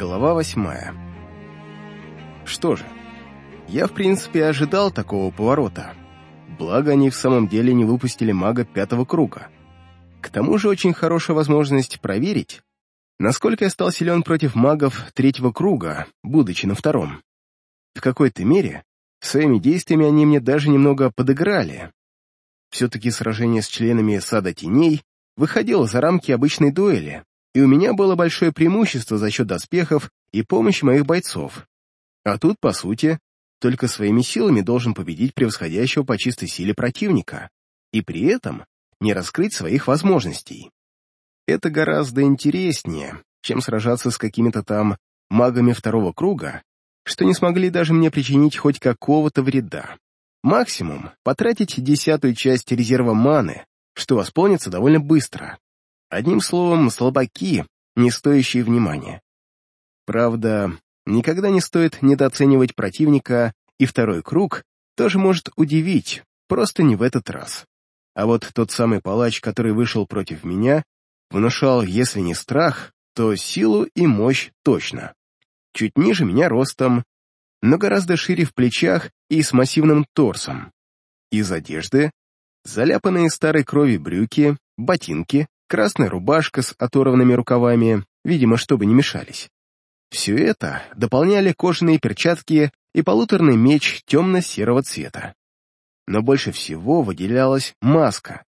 Глава восьмая. Что же, я в принципе ожидал такого поворота. Благо, они в самом деле не выпустили мага пятого круга. К тому же очень хорошая возможность проверить, насколько я стал силен против магов третьего круга, будучи на втором. В какой-то мере своими действиями они мне даже немного подыграли. Все-таки сражение с членами Сада Теней выходило за рамки обычной дуэли, и у меня было большое преимущество за счет доспехов и помощи моих бойцов. А тут, по сути, только своими силами должен победить превосходящего по чистой силе противника, и при этом не раскрыть своих возможностей. Это гораздо интереснее, чем сражаться с какими-то там магами второго круга, что не смогли даже мне причинить хоть какого-то вреда. Максимум — потратить десятую часть резерва маны, что восполнится довольно быстро. Одним словом, слабаки, не стоящие внимания. Правда, никогда не стоит недооценивать противника, и второй круг тоже может удивить, просто не в этот раз. А вот тот самый палач, который вышел против меня, внушал, если не страх, то силу и мощь точно. Чуть ниже меня ростом, но гораздо шире в плечах и с массивным торсом. Из одежды — заляпанные старой крови брюки, ботинки, красная рубашка с оторванными рукавами, видимо, чтобы не мешались. Все это дополняли кожаные перчатки и полуторный меч темно-серого цвета. Но больше всего выделялась маска.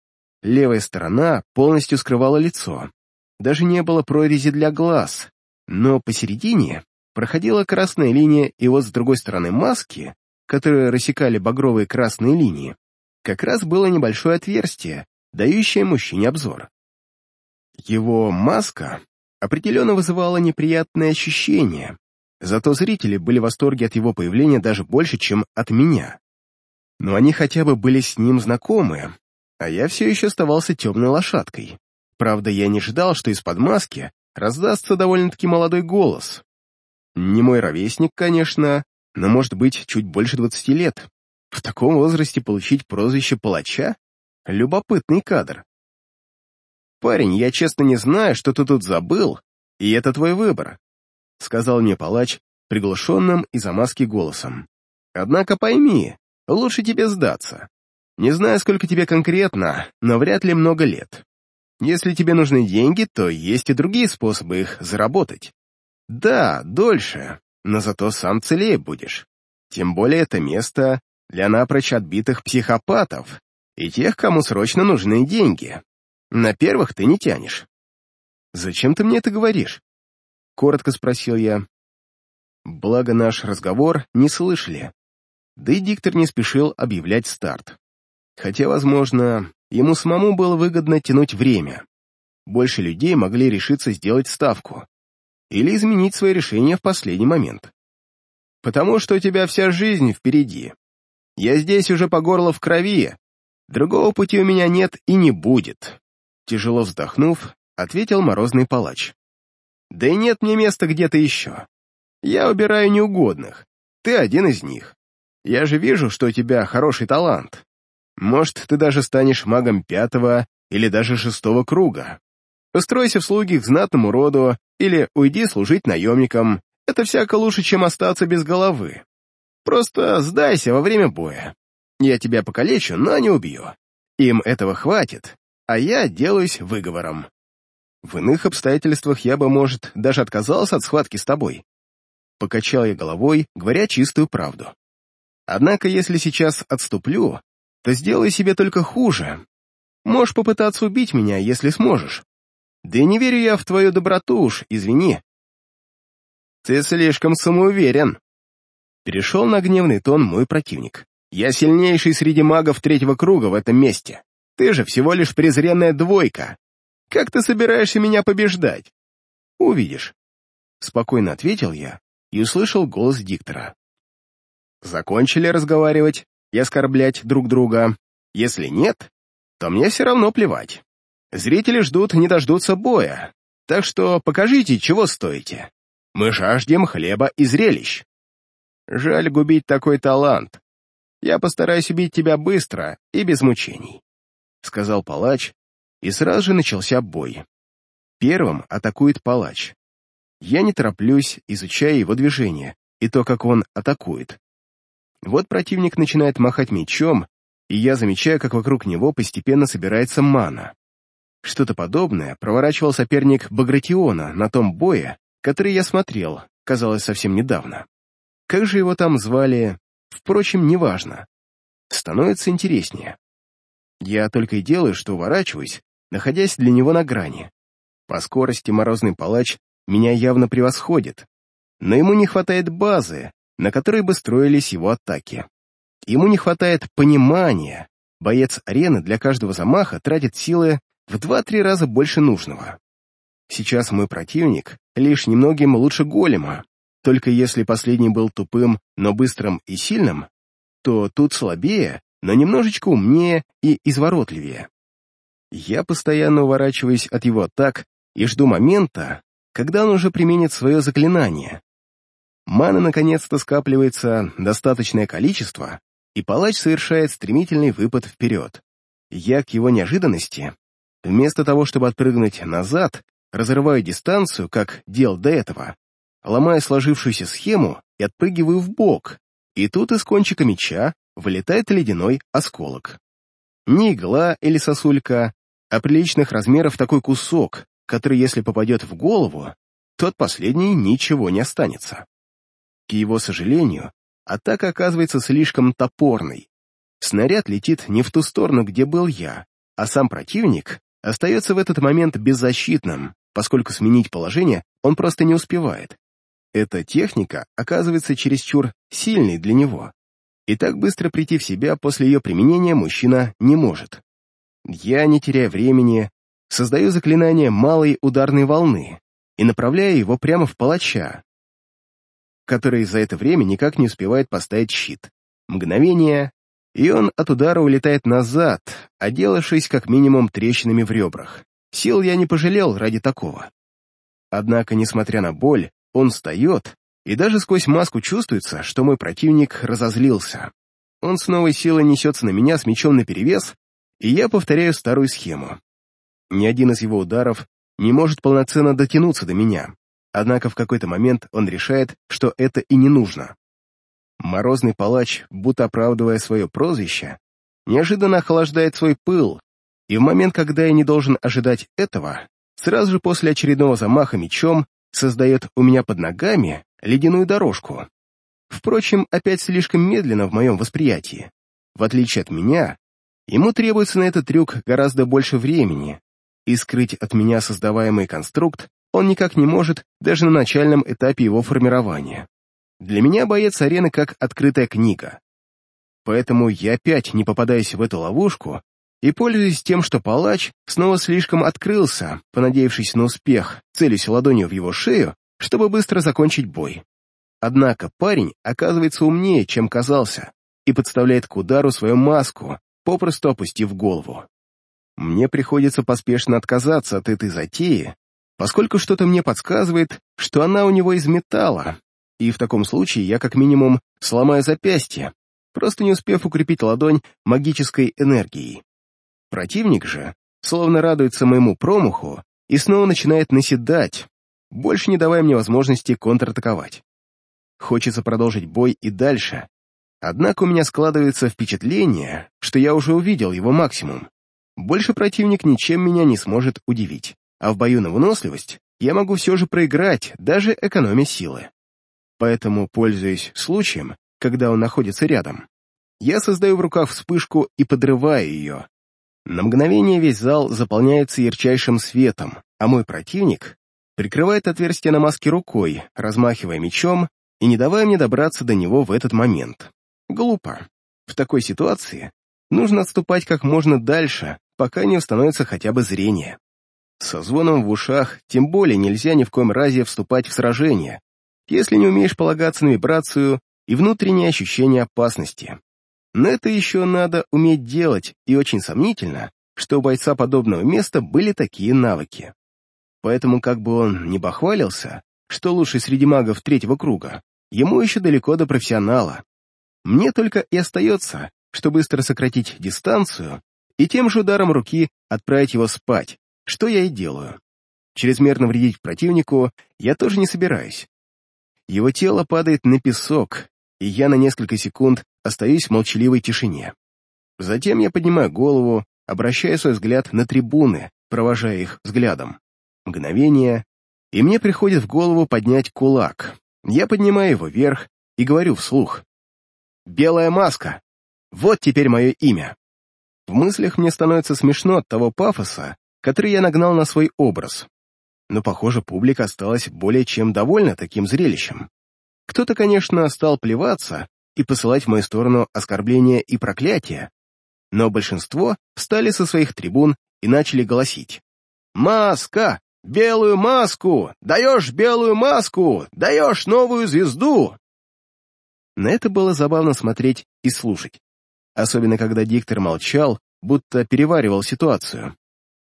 Левая сторона полностью скрывала лицо. Даже не было прорези для глаз, но посередине проходила красная линия, и вот с другой стороны маски, которые рассекали багровые красные линии, как раз было небольшое отверстие, дающее мужчине обзор. Его маска определенно вызывала неприятные ощущения, зато зрители были в восторге от его появления даже больше, чем от меня. Но они хотя бы были с ним знакомы, а я все еще оставался темной лошадкой. Правда, я не ждал, что из-под маски раздастся довольно-таки молодой голос. Не мой ровесник, конечно, но, может быть, чуть больше двадцати лет. В таком возрасте получить прозвище палача — любопытный кадр. «Парень, я честно не знаю, что ты тут забыл, и это твой выбор», — сказал мне палач приглушенным из-за маски голосом. «Однако пойми, лучше тебе сдаться. Не знаю, сколько тебе конкретно, но вряд ли много лет. Если тебе нужны деньги, то есть и другие способы их заработать. Да, дольше, но зато сам целее будешь. Тем более это место для напрочь отбитых психопатов и тех, кому срочно нужны деньги. На первых ты не тянешь. «Зачем ты мне это говоришь?» — коротко спросил я. Благо наш разговор не слышали. Да и диктор не спешил объявлять старт. Хотя, возможно, ему самому было выгодно тянуть время. Больше людей могли решиться сделать ставку или изменить свое решение в последний момент. «Потому что у тебя вся жизнь впереди. Я здесь уже по горло в крови. Другого пути у меня нет и не будет. Тяжело вздохнув, ответил морозный палач. «Да и нет мне места где-то еще. Я убираю неугодных. Ты один из них. Я же вижу, что у тебя хороший талант. Может, ты даже станешь магом пятого или даже шестого круга. Устройся в слуги к знатному роду или уйди служить наемником. Это всяко лучше, чем остаться без головы. Просто сдайся во время боя. Я тебя покалечу, но не убью. Им этого хватит, а я делаюсь выговором. В иных обстоятельствах я бы, может, даже отказался от схватки с тобой. Покачал я головой, говоря чистую правду. Однако, если сейчас отступлю, то сделаю себе только хуже. Можешь попытаться убить меня, если сможешь. Да и не верю я в твою доброту уж, извини. Ты слишком самоуверен. Перешел на гневный тон мой противник. Я сильнейший среди магов третьего круга в этом месте. Ты же всего лишь презренная двойка. Как ты собираешься меня побеждать? Увидишь. Спокойно ответил я и услышал голос диктора. Закончили разговаривать и оскорблять друг друга. Если нет, то мне все равно плевать. Зрители ждут, не дождутся боя, так что покажите, чего стоите. Мы жаждем хлеба и зрелищ. Жаль губить такой талант. Я постараюсь убить тебя быстро и без мучений. — сказал палач, и сразу же начался бой. Первым атакует палач. Я не тороплюсь, изучая его движение и то, как он атакует. Вот противник начинает махать мечом, и я замечаю, как вокруг него постепенно собирается мана. Что-то подобное проворачивал соперник Багратиона на том бое, который я смотрел, казалось, совсем недавно. Как же его там звали, впрочем, неважно. Становится интереснее. Я только и делаю, что уворачиваюсь, находясь для него на грани. По скорости морозный палач меня явно превосходит, но ему не хватает базы, на которой бы строились его атаки. Ему не хватает понимания. Боец арены для каждого замаха тратит силы в 2-3 раза больше нужного. Сейчас мой противник лишь немногим лучше голема, только если последний был тупым, но быстрым и сильным, то тут слабее, но немножечко умнее и изворотливее. Я постоянно уворачиваюсь от его атак и жду момента, когда он уже применит свое заклинание. Маны наконец-то скапливается достаточное количество, и палач совершает стремительный выпад вперед. Я к его неожиданности, вместо того, чтобы отпрыгнуть назад, разрываю дистанцию, как делал до этого, ломаю сложившуюся схему и отпрыгиваю в бок, и тут из кончика меча вылетает ледяной осколок. Не игла или сосулька, а приличных размеров такой кусок, который, если попадет в голову, то от последней ничего не останется. К его сожалению, атака оказывается слишком топорной. Снаряд летит не в ту сторону, где был я, а сам противник остается в этот момент беззащитным, поскольку сменить положение он просто не успевает. Эта техника оказывается чересчур сильной для него, и так быстро прийти в себя после ее применения мужчина не может. Я, не теряя времени, создаю заклинание малой ударной волны и направляю его прямо в палача, который за это время никак не успевает поставить щит. Мгновение, и он от удара улетает назад, оделавшись как минимум трещинами в ребрах. Сил я не пожалел ради такого. Однако, несмотря на боль, он встает, и даже сквозь маску чувствуется, что мой противник разозлился. Он с новой силой несется на меня с мечом наперевес, и я повторяю старую схему. Ни один из его ударов не может полноценно дотянуться до меня, однако в какой-то момент он решает, что это и не нужно. Морозный палач, будто оправдывая свое прозвище, неожиданно охлаждает свой пыл, и в момент, когда я не должен ожидать этого, сразу же после очередного замаха мечом создает у меня под ногами ледяную дорожку. Впрочем, опять слишком медленно в моем восприятии. В отличие от меня, ему требуется на этот трюк гораздо больше времени, и скрыть от меня создаваемый конструкт он никак не может даже на начальном этапе его формирования. Для меня боец арены как открытая книга. Поэтому я опять не попадаюсь в эту ловушку и пользуюсь тем, что палач снова слишком открылся, понадеявшись на успех, целясь ладонью в его шею, чтобы быстро закончить бой. Однако парень оказывается умнее, чем казался, и подставляет к удару свою маску, попросту опустив голову. Мне приходится поспешно отказаться от этой затеи, поскольку что-то мне подсказывает, что она у него из металла, и в таком случае я как минимум сломаю запястье, просто не успев укрепить ладонь магической энергией. Противник же, словно радуется моему промаху, и снова начинает наседать, больше не давая мне возможности контратаковать. Хочется продолжить бой и дальше, однако у меня складывается впечатление, что я уже увидел его максимум. Больше противник ничем меня не сможет удивить, а в бою на выносливость я могу все же проиграть, даже экономя силы. Поэтому, пользуясь случаем, когда он находится рядом, я создаю в руках вспышку и подрываю ее, на мгновение весь зал заполняется ярчайшим светом, а мой противник прикрывает отверстие на маске рукой, размахивая мечом и не давая мне добраться до него в этот момент. Глупо. В такой ситуации нужно отступать как можно дальше, пока не установится хотя бы зрение. Со звоном в ушах тем более нельзя ни в коем разе вступать в сражение, если не умеешь полагаться на вибрацию и внутреннее ощущение опасности. Но это еще надо уметь делать, и очень сомнительно, что у бойца подобного места были такие навыки. Поэтому, как бы он ни бахвалился, что лучший среди магов третьего круга, ему еще далеко до профессионала. Мне только и остается, что быстро сократить дистанцию и тем же ударом руки отправить его спать, что я и делаю. чрезмерно вредить противнику я тоже не собираюсь. Его тело падает на песок, и я на несколько секунд остаюсь в молчаливой тишине. Затем я поднимаю голову, обращая свой взгляд на трибуны, провожая их взглядом. Мгновение, и мне приходит в голову поднять кулак. Я поднимаю его вверх и говорю вслух. «Белая маска! Вот теперь мое имя!» В мыслях мне становится смешно от того пафоса, который я нагнал на свой образ. Но, похоже, публика осталась более чем довольна таким зрелищем. Кто-то, конечно, стал плеваться и посылать в мою сторону оскорбления и проклятия, но большинство встали со своих трибун и начали голосить. «Маска! Белую маску! Даешь белую маску! Даешь новую звезду!» На это было забавно смотреть и слушать. Особенно, когда диктор молчал, будто переваривал ситуацию.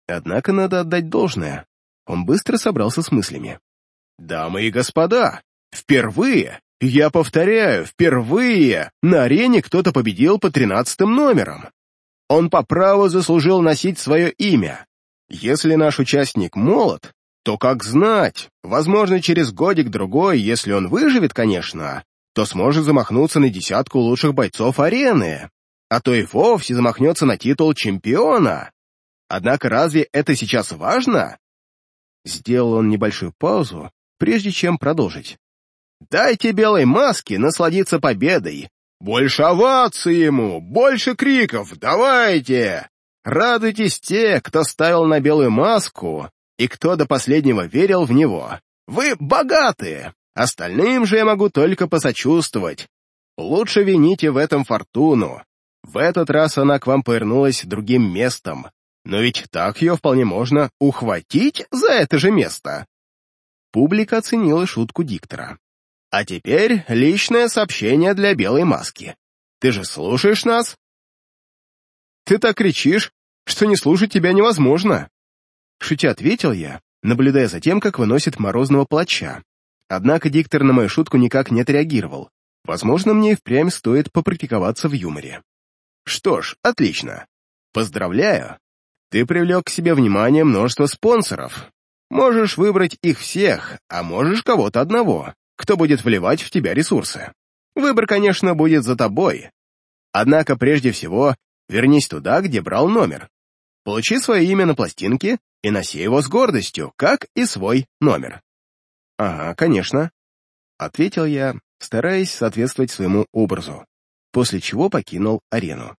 Однако надо отдать должное. Он быстро собрался с мыслями. «Дамы и господа, впервые, я повторяю, впервые на арене кто-то победил по тринадцатым номерам. Он по праву заслужил носить свое имя. Если наш участник молод, то как знать, возможно, через годик-другой, если он выживет, конечно, то сможет замахнуться на десятку лучших бойцов арены, а то и вовсе замахнется на титул чемпиона. Однако разве это сейчас важно? Сделал он небольшую паузу, прежде чем продолжить. Дайте белой маске насладиться победой. Больше оваций ему, больше криков, давайте! Радуйтесь те, кто ставил на белую маску и кто до последнего верил в него. Вы богатые, остальным же я могу только посочувствовать. Лучше вините в этом фортуну. В этот раз она к вам повернулась другим местом, но ведь так ее вполне можно ухватить за это же место. Публика оценила шутку диктора. А теперь личное сообщение для белой маски. Ты же слушаешь нас? Ты так кричишь, что не слушать тебя невозможно. Шутя ответил я, наблюдая за тем, как выносит морозного плача. Однако диктор на мою шутку никак не отреагировал. Возможно, мне и впрямь стоит попрактиковаться в юморе. Что ж, отлично. Поздравляю. Ты привлек к себе внимание множество спонсоров. Можешь выбрать их всех, а можешь кого-то одного кто будет вливать в тебя ресурсы. Выбор, конечно, будет за тобой. Однако, прежде всего, вернись туда, где брал номер. Получи свое имя на пластинке и носи его с гордостью, как и свой номер. «Ага, конечно», — ответил я, стараясь соответствовать своему образу, после чего покинул арену.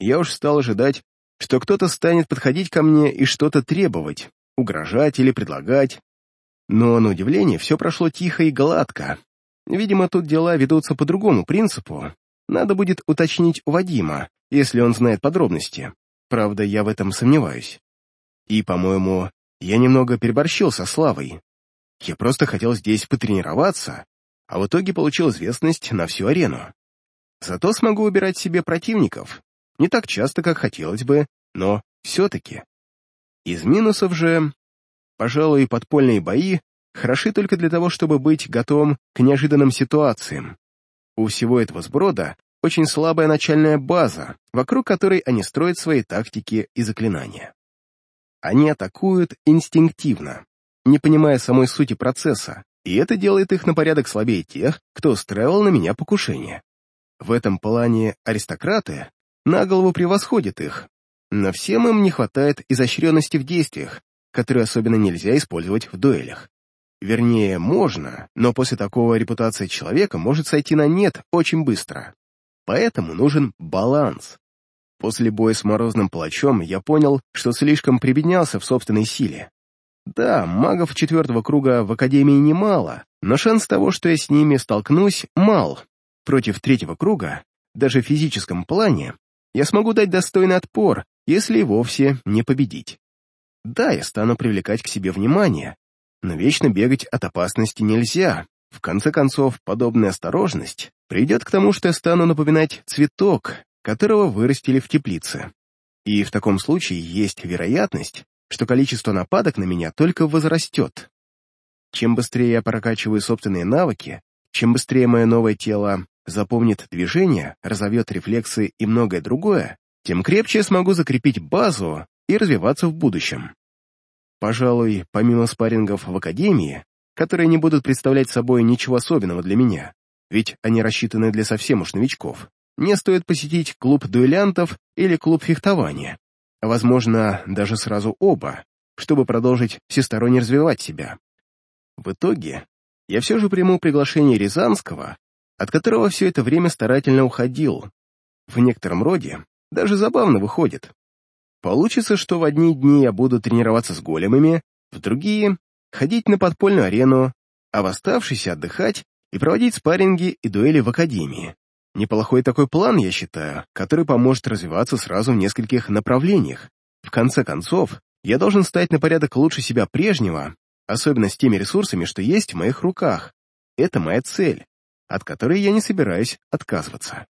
Я уж стал ожидать, что кто-то станет подходить ко мне и что-то требовать, угрожать или предлагать, но, на удивление, все прошло тихо и гладко. Видимо, тут дела ведутся по другому принципу. Надо будет уточнить у Вадима, если он знает подробности. Правда, я в этом сомневаюсь. И, по-моему, я немного переборщил со Славой. Я просто хотел здесь потренироваться, а в итоге получил известность на всю арену. Зато смогу убирать себе противников. Не так часто, как хотелось бы, но все-таки. Из минусов же Пожалуй, подпольные бои хороши только для того, чтобы быть готовым к неожиданным ситуациям. У всего этого сброда очень слабая начальная база, вокруг которой они строят свои тактики и заклинания. Они атакуют инстинктивно, не понимая самой сути процесса, и это делает их на порядок слабее тех, кто устраивал на меня покушение. В этом плане аристократы на голову превосходят их, но всем им не хватает изощренности в действиях, которые особенно нельзя использовать в дуэлях. Вернее, можно, но после такого репутация человека может сойти на нет очень быстро. Поэтому нужен баланс. После боя с Морозным Палачом я понял, что слишком прибеднялся в собственной силе. Да, магов четвертого круга в Академии немало, но шанс того, что я с ними столкнусь, мал. Против третьего круга, даже в физическом плане, я смогу дать достойный отпор, если вовсе не победить. Да, я стану привлекать к себе внимание, но вечно бегать от опасности нельзя. В конце концов, подобная осторожность придет к тому, что я стану напоминать цветок, которого вырастили в теплице. И в таком случае есть вероятность, что количество нападок на меня только возрастет. Чем быстрее я прокачиваю собственные навыки, чем быстрее мое новое тело запомнит движение, разовьет рефлексы и многое другое, тем крепче я смогу закрепить базу и развиваться в будущем. Пожалуй, помимо спаррингов в академии, которые не будут представлять собой ничего особенного для меня, ведь они рассчитаны для совсем уж новичков, мне стоит посетить клуб дуэлянтов или клуб фехтования, а возможно, даже сразу оба, чтобы продолжить всесторонне развивать себя. В итоге, я все же приму приглашение Рязанского, от которого все это время старательно уходил. В некотором роде даже забавно выходит. Получится, что в одни дни я буду тренироваться с големами, в другие — ходить на подпольную арену, а в оставшиеся отдыхать и проводить спарринги и дуэли в академии. Неплохой такой план, я считаю, который поможет развиваться сразу в нескольких направлениях. В конце концов, я должен стать на порядок лучше себя прежнего, особенно с теми ресурсами, что есть в моих руках. Это моя цель, от которой я не собираюсь отказываться.